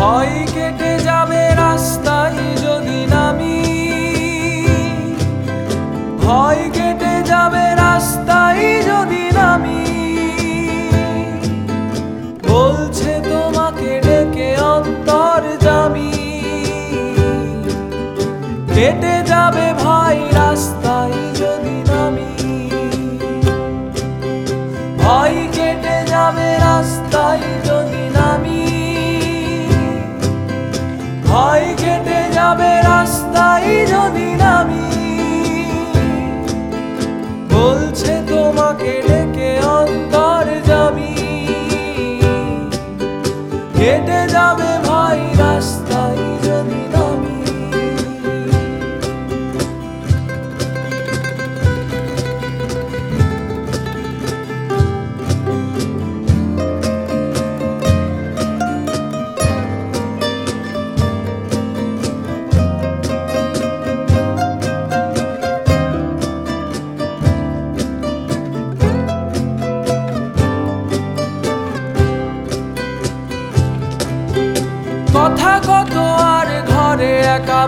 ভয় কেটে যাবে রাস্তায় যদি নামি। ভয় কেটে যাবে রাস্তায় যদি নামি। বলছে তোমাকে ডেকে অন্তর জামি। কেটে যাবে ভাই রাস্তায় যদি নামি। ভয় কেটে যাবে রাস্তায় তোমাকে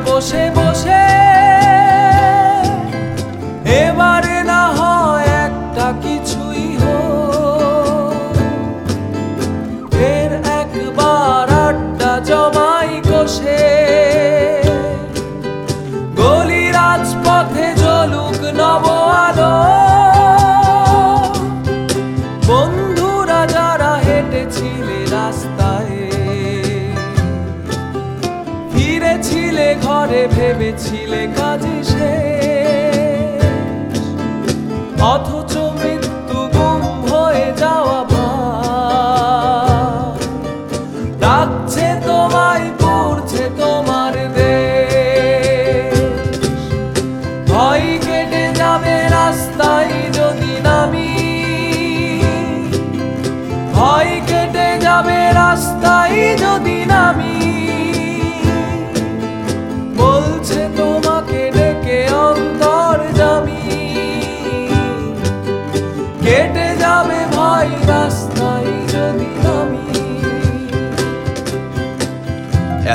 ঘরে একা ফিরেছিলে ঘরে ভেবেছিলে কাজে সে অথচ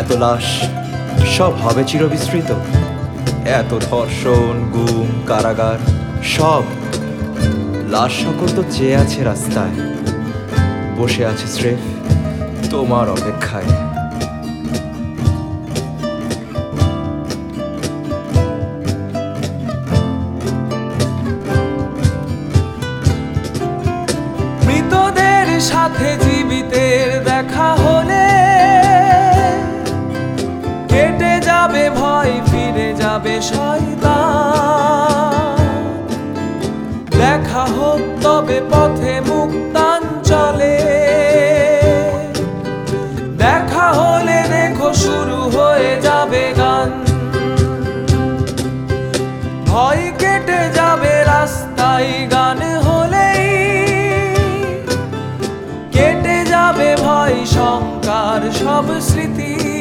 এত লাশ, সব হবে চিরবিস্মৃত এত ধর্ষণ, গুম, কারাগার, সব লাশ সকল তো চেয়ে আছে রাস্তায়। বসে আছে স্রেফ তোমার অপেক্ষায়। দেখা হোক পথে দেখা হলে দেখো শুরু হয়ে যাবে গান। ভয় কেটে যাবে গান কেটে যাবে ভয়, শঙ্কার সব স্মৃতি।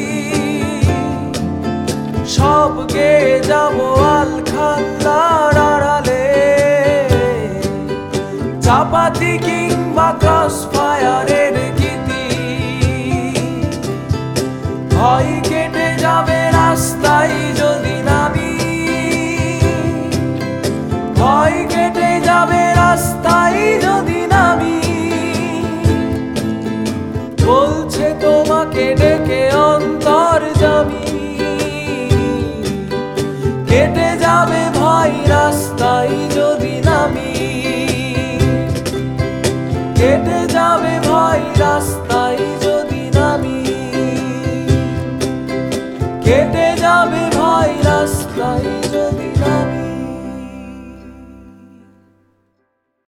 সব গে যাব আল খাল্লার আড়ালে। চাপাতি কিংবা ক্রস ফায়ারের গীতি। ভয় কেটে যাবে রাস্তায় যাবে ভয় রাস্তায় যদি নামি, কেটে যাবে ভয় রাস্তায় যদি নামি, কেটে যাবে ভয় রাস্তায় যদি